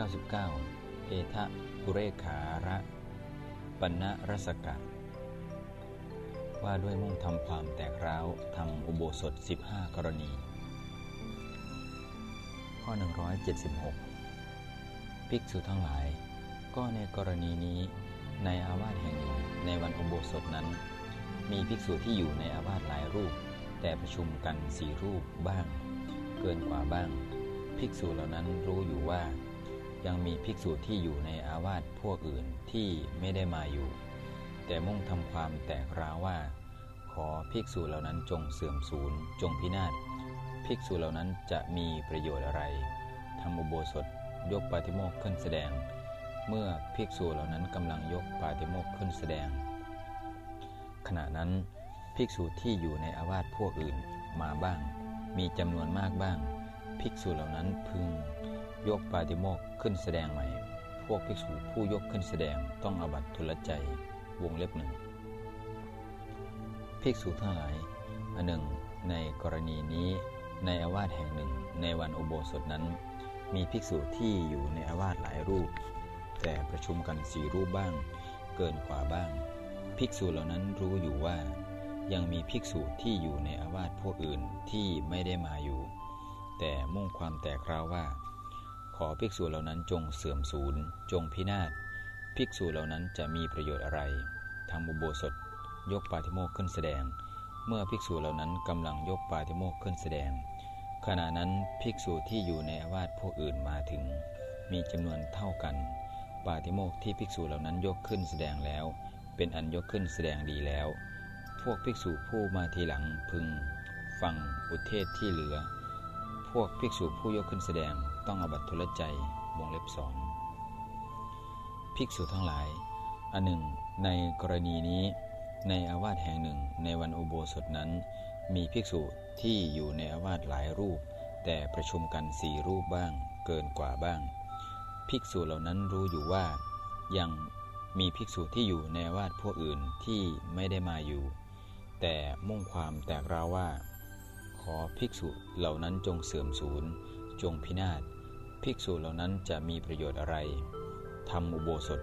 99 เอทะกุเรขาระปัณรสกะ ว่าด้วยมุ่งทำความแตกร้าวทำอุโบสถ 15 กรณี ข้อ 176 ภิกษุทั้งหลาย ก็ในกรณีนี้ ในอาวาสแห่งหนึ่งในวันอุโบสถนั้น มีภิกษุที่อยู่ในอาวาสหลายรูป แต่ประชุมกันสี่รูปบ้าง เกินกว่าบ้าง ภิกษุเหล่านั้นรู้อยู่ว่า ยังมีภิกษุที่อยู่ในอาวาสพวกอื่นที่ไม่ได้มาอยู่ แต่มุ่งทำความแตกร้าวว่า ขอภิกษุเหล่านั้นจงเสื่อมสูญจงพินาศภิกษุเหล่านั้นจะมีประโยชน์อะไรทำอุโบสถยกปาติโมกขึ้นแสดง เมื่อภิกษุเหล่านั้นกำลังยกปาติโมกขึ้นแสดง ขณะนั้นภิกษุที่อยู่ในอาวาสพวกอื่นมาบ้าง มีจำนวนมากบ้าง ภิกษุเหล่านั้นพึง ยกปาติโมกขึ้นแสดงใหม่ พวกภิกษุผู้ยกขึ้นแสดงต้องอบัตทุลใจวงเล็บหนึ่งภิกษุทั้งหลายอันหนึ่ง ในกรณีนี้ในอาวาสแห่งหนึ่งในวันอุโบสถนั้น มีภิกษุที่อยู่ในอาวาสหลายรูป แต่ประชุมกันสี่รูปบ้าง เกินกว่าบ้าง ภิกษุเหล่านั้นรู้อยู่ว่า ยังมีภิกษุที่อยู่ในอาวาสพวกอื่นที่ไม่ได้มาอยู่ แต่มุ่งความแตกราวว่า อภิกษุเหล่านั้นจงเสื่อมสูญจงพินาศภิกษุเหล่านั้นจะมีประโยชน์อะไรทำอุโบสถยกปาธิโมกขึ้นแสดง เมื่อภิกษุเหล่านั้นกำลังยกปาธิโมกขึ้นแสดง ขณะนั้นภิกษุที่อยู่ในอาวาสพวกอื่นมาถึง มีจำนวนเท่ากัน ปาธิโมกที่ภิกษุเหล่านั้นยกขึ้นแสดงแล้ว เป็นอันยกขึ้นแสดงดีแล้ว พวกภิกษุผู้มาทีหลังพึง ฟังอุเทศที่เหลือ พวกภิกษุผู้ยกขึ้นแสดงต้องอบัตทุลใจวงเล็บสองภิกษุทั้งหลาย อันหนึ่ง ในกรณีนี้ ในอาวาสแห่งหนึ่ง ในวันอุโบสถนั้น มีภิกษุที่อยู่ในอาวาสหลายรูป แต่ประชุมกันสี่รูปบ้าง เกินกว่าบ้าง ภิกษุเหล่านั้นรู้อยู่ว่า ยังมีภิกษุที่อยู่ในอาวาสพวกอื่นที่ไม่ได้มาอยู่ แต่มุ่งความแตกราวว่า ขอภิกษุเหล่านั้นจงเสื่อมสูญจงพินาศภิกษุเหล่านั้นจะมีประโยชน์อะไรทำอุโบสถ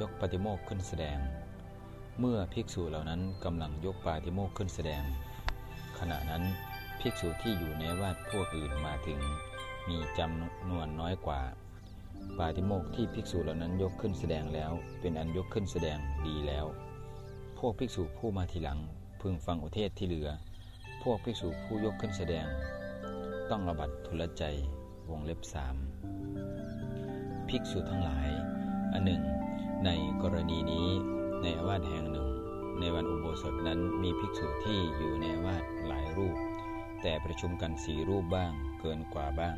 ยกปฏิโมกขึ้นแสดง เมื่อภิกษุเหล่านั้นกำลังยกปาฏิโมกขึ้นแสดง ขณะนั้นภิกษุที่อยู่ในวาดพวกอื่นมาถึง มีจำนวนน้อยกว่า ปาฏิโมกที่ภิกษุเหล่านั้นยกขึ้นแสดงแล้ว เป็นอันยกขึ้นแสดงดีแล้ว พวกภิกษุผู้มาทีหลังพึงฟังอุเทศที่เหลือ พวกภิกษุผู้ยกขึ้นแสดง ต้องอบัตทุลใจวงเล็บสามภิกษุทั้งหลาย อันหนึ่ง ในกรณีนี้ในอาวาสแห่งหนึ่ง ในวันอุโบสถนั้นมีภิกษุที่อยู่ในอาวาสหลายรูป แต่ประชุมกันสีรูปบ้างเกินกว่าบ้าง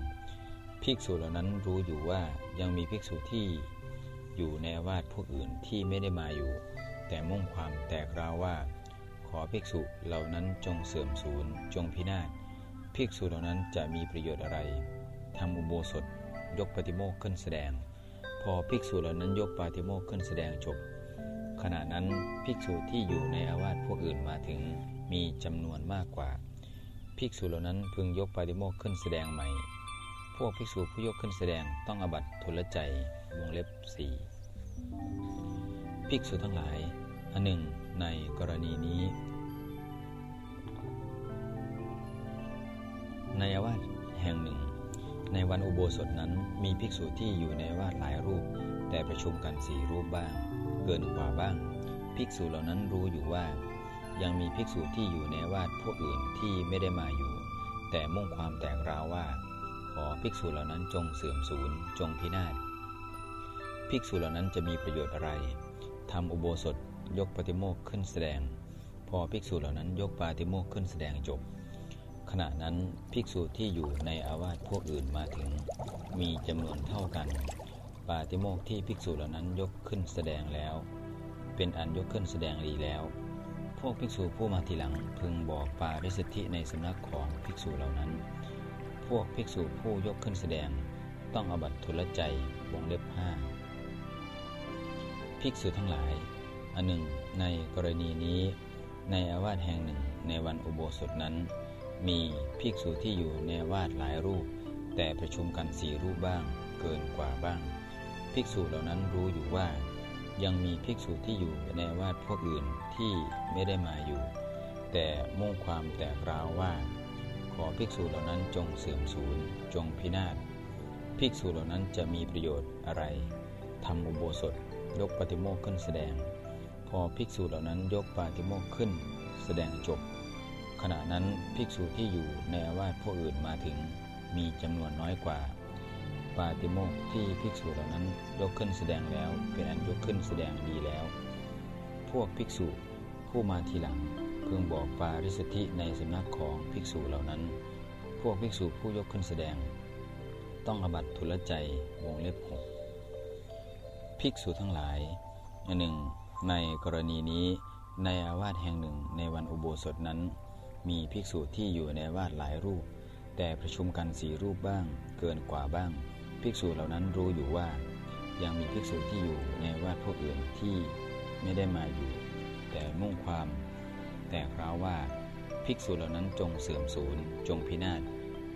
ภิกษุเหล่านั้นรู้อยู่ว่ายังมีภิกษุที่อยู่ในอาวาสพวกอื่นที่ไม่ได้มาอยู่ แต่มุ่งความแตกราวว่า อภิกษุเหล่านั้นจงเสื่อมสูญจงพินาศภิกษุเหล่านั้นจะมีประโยชน์อะไรทำอุโบสถยกปฏิโมกขึ้นแสดง พอภิกษุเหล่านั้นยกปฏิโมกขึ้นแสดงจบ ขณะนั้นภิกษุที่อยู่ในอาวาสพวกอื่นมาถึงมีจำนวนมากกว่า ภิกษุเหล่านั้นพึงยกปฏิโมกขึ้นแสดงใหม่ พวกภิกษุผู้ยกขึ้นแสดงต้องอบัตทุลใจวงเล็บสี่ภิกษุทั้งหลายอันหนึ่ง ในกรณีนี้ ในอาวาสแห่งหนึ่ง ในวันอุโบสถนั้นมีภิกษุที่อยู่ในวาดหลายรูป แต่ประชุมกันสี่รูปบ้าง เกินกว่าบ้าง ภิกษุเหล่านั้นรู้อยู่ว่า ยังมีภิกษุที่อยู่ในวาดพวกอื่นที่ไม่ได้มาอยู่ แต่มุ่งความแตกราวว่า ขอภิกษุเหล่านั้นจงเสื่อมสูญจงพินาศภิกษุเหล่านั้นจะมีประโยชน์อะไรทำอุโบสถ ยกปฏิโมกขึ้นแสดง พอภิกษุเหล่านั้นยกปาฏิโมกขึ้นแสดงจบ ขณะนั้นภิกษุที่อยู่ในอาวาสพวกอื่นมาถึง มีจำนวนเท่ากัน ปาติโมกที่ภิกษุเหล่านั้นยกขึ้นแสดงแล้ว เป็นอันยกขึ้นแสดงดีแล้ว พวกภิกษุผู้มาทีหลังพึงบอกปาริสธิในสำนักของภิกษุเหล่านั้น พวกภิกษุผู้ยกขึ้นแสดงต้องอบัตทุลใจวงเล็บห้าภิกษุทั้งหลาย อันหนึ่ง ในกรณีนี้ ในอาวาสแห่งหนึ่งในวันอุโบสถนั้น มีภิกษุที่อยู่ในวาดหลายรูป แต่ประชุมกันสี่รูปบ้าง เกินกว่าบ้าง ภิกษุเหล่านั้นรู้อยู่ว่า ยังมีภิกษุที่อยู่ในวาดพวกอื่นที่ไม่ได้มาอยู่ แต่มุ่งความแตกราวว่า ขอภิกษุเหล่านั้นจงเสื่อมสูญจงพินาศภิกษุเหล่านั้นจะมีประโยชน์อะไรทำอุโบสถยกปฏิโมกขึ้นแสดง อภิกษุเหล่านั้นยกปาฏิโมกขึ้น แสดงจบ ขณะนั้นภิกษุที่อยู่ในอาวาสพวกอื่นมาถึงมีจำนวนน้อยกว่า ปาติโมกที่ภิกษุเหล่านั้นยกขึ้นแสดงแล้ว เป็นอันยกขึ้นแสดงดีแล้ว พวกภิกษุผู้มาทีหลังเพิ่งบอกปาริสธิในสำนักของภิกษุเหล่านั้น พวกภิกษุผู้ยกขึ้นแสดง ต้องอบัตทุลใจวงเล็บหกภิกษุทั้งหลายอันหนึ่ง ในกรณีนี้ในอาวาสแห่งหนึ่งในวันอุโบสถนั้น มีภิกษุที่อยู่ในวาดหลายรูป แต่ประชุมกันสี่รูปบ้าง เกินกว่าบ้าง ภิกษุเหล่านั้นรู้อยู่ว่า ยังมีภิกษุที่อยู่ในวาดพวกอื่นที่ไม่ได้มาอยู่ แต่มุ่งความ แต่คราวว่า ภิกษุเหล่านั้นจงเสื่อมสูญจงพินาศ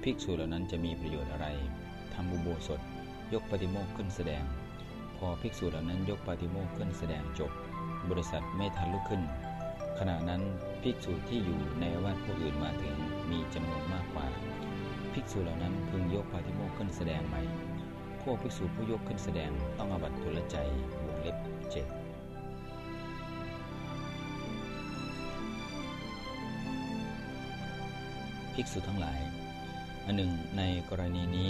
ภิกษุเหล่านั้นจะมีประโยชน์อะไรทำอุโบสถ ยกปฏิโมกข์ขึ้นแสดง พอภิกษุเหล่านั้นยกปฏิโมกข์ขึ้นแสดงจบ บริษัทไม่ทันลุกขึ้น ขณะนั้นภิกษุที่อยู่ในวัดผู้อื่นมาถึงมีจำนวนมากกว่า ภิกษุเหล่านั้นพึงยกปาฏิโมกข์ขึ้นแสดงใหม่ พวกภิกษุผู้ยกขึ้นแสดงต้องอบัตทุลใจวงเล็บเจ็ดภิกษุทั้งหลาย อันหนึ่งในกรณีนี้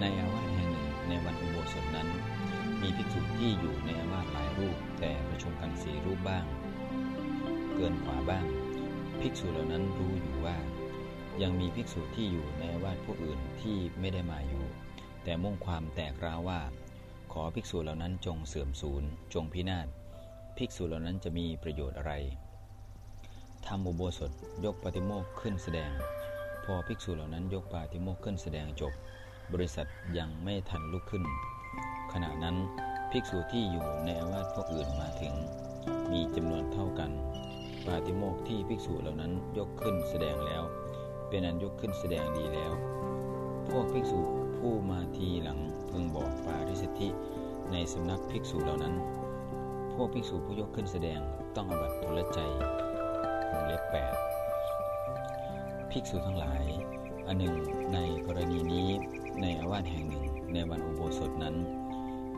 ในอาวาสแห่งหนึ่งในวันอุโบสถนั้น มีภิกษุที่อยู่ในอาวาสหลายรูป แต่ประชุมกันสี่รูปบ้าง เกินกว่าบ้าง ภิกษุเหล่านั้นรู้อยู่ว่า ยังมีภิกษุที่อยู่ในอาวาสผู้อื่นที่ไม่ได้มาอยู่ แต่มุ่งความแตกร้าวว่า ขอภิกษุเหล่านั้นจงเสื่อมสูญจงพินาศภิกษุเหล่านั้นจะมีประโยชน์อะไรทำอุโบสถยกปฏิโมกขึ้นแสดง พอภิกษุเหล่านั้นยกปาฏิโมกขึ้นแสดงจบ บริษัทยังไม่ทันลุกขึ้น ขณะนั้นภิกษุที่อยู่ในอาวาสพวกอื่นมาถึง มีจำนวนเท่ากันปาฏิโมกข์ที่ภิกษุเหล่านั้นยกขึ้นแสดงแล้ว เป็นอันยกขึ้นแสดงดีแล้ว พวกภิกษุผู้มาทีหลังพึงบอกปาริสธิในสำนักภิกษุเหล่านั้น พวกภิกษุผู้ยกขึ้นแสดงต้องอบัตทุลใจวงเล็บแปดภิกษุทั้งหลาย อันหนึ่งในกรณีนี้ในอาวาสแห่งหนึ่งในวันอุโบสถนั้น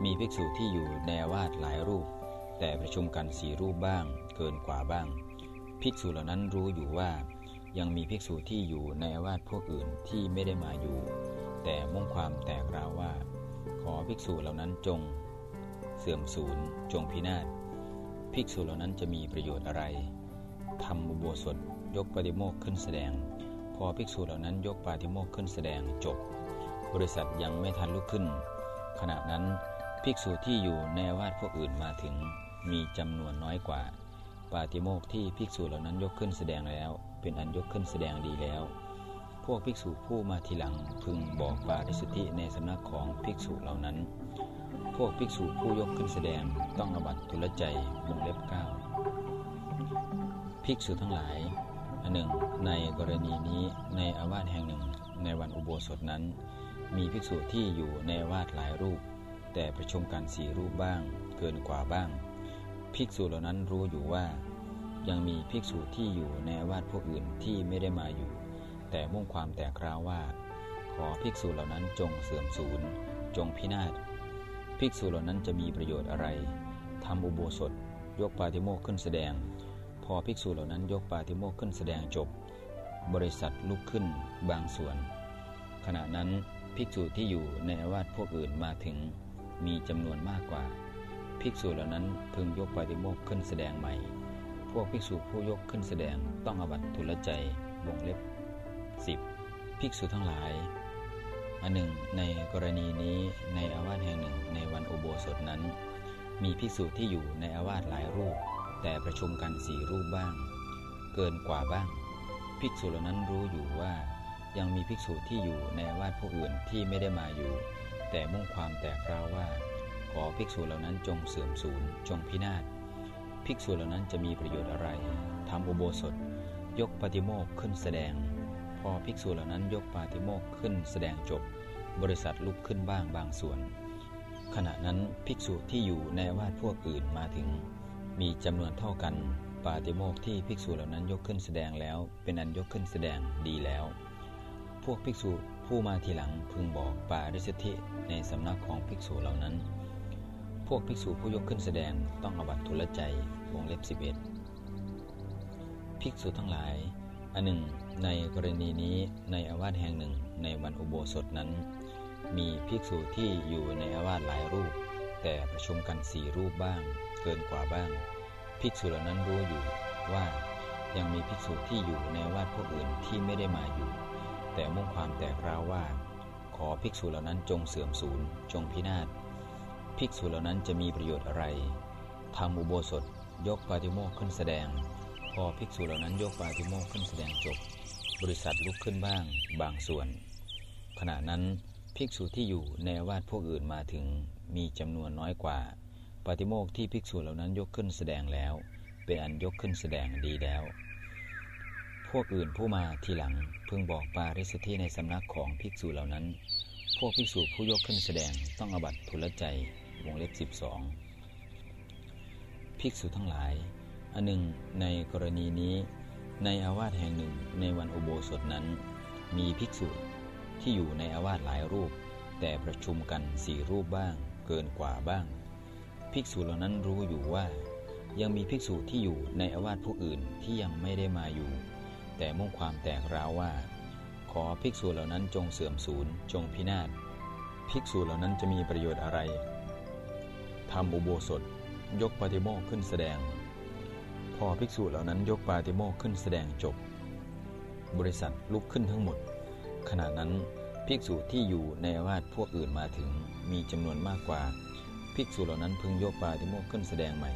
มีภิกษุที่อยู่ในอาวาสหลายรูป แต่ประชุมกันสี่รูปบ้าง เกินกว่าบ้าง ภิกษุเหล่านั้นรู้อยู่ว่า ยังมีภิกษุที่อยู่ในอาวาสพวกอื่นที่ไม่ได้มาอยู่ แต่มุ่งความแตกราวว่า ขอภิกษุเหล่านั้นจง เสื่อมสูญจงพินาศภิกษุเหล่านั้นจะมีประโยชน์อะไรทำอุโบสถยกปฏิโมกข์ขึ้นแสดง พอภิกษุเหล่านั้นยกปาฏิโมกข์ขึ้นแสดงจบ บริษัทยังไม่ทันลุกขึ้น ขณะนั้น ภิกษุที่อยู่ในวาสพวกอื่นมาถึงมีจำนวนน้อยกว่า ปาฏิโมกข์ที่ภิกษุเหล่านั้นยกขึ้นแสดงแล้ว เป็นอันยกขึ้นแสดงดีแล้ว พวกภิกษุผู้มาทีหลังพึงบอกปาริสุทธิในสำนักของภิกษุเหล่านั้น พวกภิกษุผู้ยกขึ้นแสดงต้องอบัตทุลใจวงเล็บเก้าภิกษุทั้งหลายอันหนึ่ง ในกรณีนี้ในอาวาสแห่งหนึ่งในวันอุโบสถนั้น มีภิกษุที่อยู่ในวาสหลายรูป แต่ประชุมกันสี่รูปบ้าง เกินกว่าบ้าง ภิกษุเหล่านั้นรู้อยู่ว่า ยังมีภิกษุที่อยู่ในวาสพวกอื่นที่ไม่ได้มาอยู่ แต่มุ่งความแตกราวว่า ขอภิกษุเหล่านั้นจงเสื่อมสูญจงพินาศภิกษุเหล่านั้นจะมีประโยชน์อะไรทำอุโบสถ ยกปาฏิโมกขึ้นแสดง พอภิกษุเหล่านั้นยกปาฏิโมกขึ้นแสดงจบ บริษัทลุกขึ้นบางส่วน ขณะนั้นภิกษุที่อยู่ในวาสพวกอื่นมาถึง มีจำนวนมากกว่า ภิกษุเหล่านั้นพึงยกปาฏิโมกข์ขึ้นแสดงใหม่ พวกภิกษุผู้ยกขึ้นแสดงต้องอบัตทุลใจวงเล็บ 10. ภิกษุทั้งหลาย อันหนึ่ง ในกรณีนี้ในอาวาสแห่งหนึ่งในวันอุโบสถนั้น มีภิกษุที่อยู่ในอาวาสหลายรูป แต่ประชุมกันสี่รูปบ้าง เกินกว่าบ้าง ภิกษุเหล่านั้นรู้อยู่ว่ายังมีภิกษุที่อยู่ในอาวาสผู้อื่นที่ไม่ได้มาอยู่ แต่มุ่งความแตกร้าวว่า ขอภิกษุเหล่านั้นจงเสื่อมสูญจงพินาศภิกษุเหล่านั้นจะมีประโยชน์อะไรทำอุโบสถ ยกปฏิโมกขึ้นแสดง พอภิกษุเหล่านั้นยกปาฏิโมกขึ้นแสดงจบบริษัทลุกขึ้นบ้างบางส่วน ขณะนั้นภิกษุที่อยู่ในวาสพวกอื่นมาถึง มีจำนวนเท่ากันปาติโมกที่ภิกษุเหล่านั้นยกขึ้นแสดงแล้ว เป็นอันยกขึ้นแสดงดีแล้ว พวกภิกษุ ผู้มาทีหลังพึงบอกปาริสธิในสำนักของภิกษุเหล่านั้น พวกภิกษุผู้ยกขึ้นแสดงต้องอบัตทุลใจวงเล็บ11 ภิกษุทั้งหลาย อันหนึ่ง ในกรณีนี้ในอาวาสแห่งหนึ่งในวันอุโบสถนั้น มีภิกษุที่อยู่ในอาวาสหลายรูป แต่ประชุมกันสี่รูปบ้าง เกินกว่าบ้าง ภิกษุเหล่านั้นรู้อยู่ว่ายังมีภิกษุที่อยู่ในอาวาสพวกอื่นที่ไม่ได้มาอยู่ แต่มุ่งความแตกร้าวว่า ขอภิกษุเหล่านั้นจงเสื่อมสูญจงพินาศภิกษุเหล่านั้นจะมีประโยชน์อะไรทำอุโบสถยกปาฏิโมกข์ขึ้นแสดง พอภิกษุเหล่านั้นยกปาฏิโมกข์ขึ้นแสดงจบ บริษัทลุกขึ้นบ้าง บางส่วน ขณะนั้นภิกษุที่อยู่ในวาดพวกอื่นมาถึงมีจำนวนน้อยกว่า ปาฏิโมกข์ที่ภิกษุเหล่านั้นยกขึ้นแสดงแล้ว เป็นอันยกขึ้นแสดงดีแล้ว พวกอื่นผู้มาทีหลังเพึงบอกปาริสที่ในสำนักของภิกษุเหล่านั้น พวกภิกษุผู้ยกขึ้นแสดงต้องอบัตทุลใจวงเล็บ 12 ภิกษุทั้งหลาย อันหนึ่งในกรณีนี้ ในอาวาสแห่งหนึ่งในวันอุโบสถนั้น มีภิกษุที่อยู่ในอาวาสหลายรูป แต่ประชุมกันสี่รูปบ้าง เกินกว่าบ้าง ภิกษุเหล่านั้นรู้อยู่ว่า ยังมีภิกษุที่อยู่ในอาวาสผู้อื่นที่ยังไม่ได้มาอยู่ แต่มุ่งความแตกร้าวว่า ขอภิกษุเหล่านั้นจงเสื่อมสูญจงพินาศภิกษุเหล่านั้นจะมีประโยชน์อะไรทำอุโบสถ ยกปาฏิโมกขึ้นแสดง พอภิกษุเหล่านั้นยกปาติโมกขึ้นแสดงจบ บริษัทลุกขึ้นทั้งหมด ขณะนั้นภิกษุที่อยู่ในวาสพวกอื่นมาถึงมีจำนวนมากกว่า ภิกษุเหล่านั้นพึงยกปาติโมกขึ้นแสดงใหม่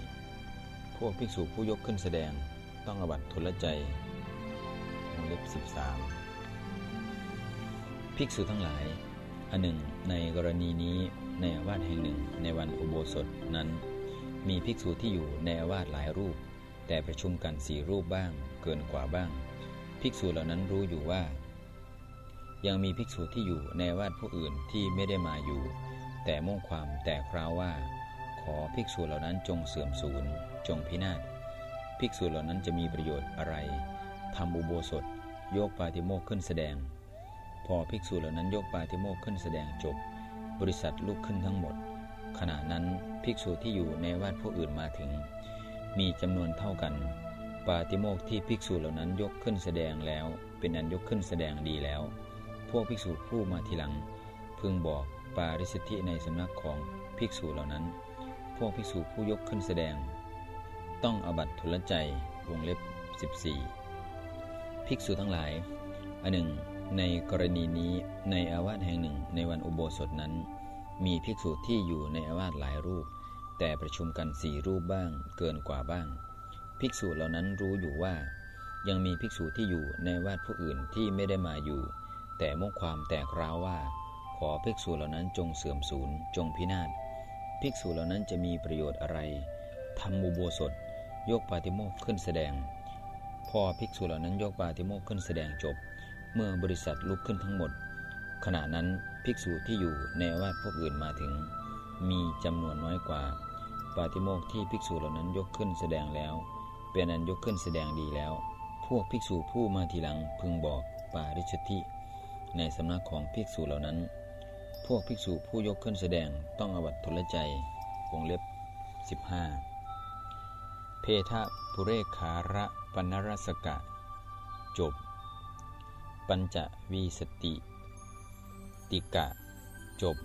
พวกภิกษุผู้ยกขึ้นแสดงต้องอบัตทุลใจ วงเล็บ 13 ภิกษุทั้งหลาย อันหนึ่ง ในกรณีนี้ในอาวาสแห่งหนึ่งในวันอุโบสถนั้น มีภิกษุที่อยู่ในอาวาสหลายรูป แต่ประชุมกันสี่รูปบ้าง เกินกว่าบ้าง ภิกษุเหล่านั้นรู้อยู่ว่า ยังมีภิกษุที่อยู่ในวาดผู้อื่นที่ไม่ได้มาอยู่ แต่มุ่งความแต่คราวว่า ขอภิกษุเหล่านั้นจงเสื่อมสูญจงพินาศภิกษุเหล่านั้นจะมีประโยชน์อะไร ทำอุโบสถ โยกปาติโมกขึ้นแสดง พอภิกษุเหล่านั้นยกปาติโมกขึ้นแสดงจบ บริษัทลุกขึ้นทั้งหมด ขณะนั้นภิกษุที่อยู่ในวาดผู้อื่นมาถึง มีจำนวนเท่ากัน ปาติโมกที่ภิกษุเหล่านั้นยกขึ้นแสดงแล้ว เป็นอันยกขึ้นแสดงดีแล้ว พวกภิกษุผู้มาทีหลัง พึงบอกปาริสิทธิในสำนักของภิกษุเหล่านั้น พวกภิกษุผู้ยกขึ้นแสดง ต้องอบัตทุลใจวงเล็บ 14 ภิกษุทั้งหลาย อันหนึ่ง ในกรณีนี้ในอาวาสแห่งหนึ่งในวันอุโบสถนั้น มีภิกษุที่อยู่ในอาวาสหลายรูป แต่ประชุมกันสี่รูปบ้างเกินกว่าบ้าง ภิกษุเหล่านั้นรู้อยู่ว่า ยังมีภิกษุที่อยู่ในวาดผู้อื่นที่ไม่ได้มาอยู่ แต่มุ่งความแตกร้าวว่า ขอภิกษุเหล่านั้นจงเสื่อมสูญจงพินาศภิกษุเหล่านั้นจะมีประโยชน์อะไรทำมูโบสถ ยกปาติโมกขึ้นแสดง พอภิกษุเหล่านั้นยกปาติโมกขึ้นแสดงจบ เมื่อบริษัทลุกขึ้นทั้งหมด ขณะนั้นภิกษุที่อยู่ในวาดพวกอื่นมาถึง มีจำนวนน้อยกว่า ปาติโมกที่ภิกษุเหล่านั้นยกขึ้นแสดงแล้ว เป็นอันยกขึ้นแสดงดีแล้ว พวกภิกษุผู้มาทีหลังพึงบอกปาริชติในสำนักของภิกษุเหล่านั้น พวกภิกษุผู้ยกขึ้นแสดงต้องอวัตทุลใจวงเล็บ 15 เพทะปุเรขาระ ปันรสกะ จบ ปัญจวีสติ ติกะ จบ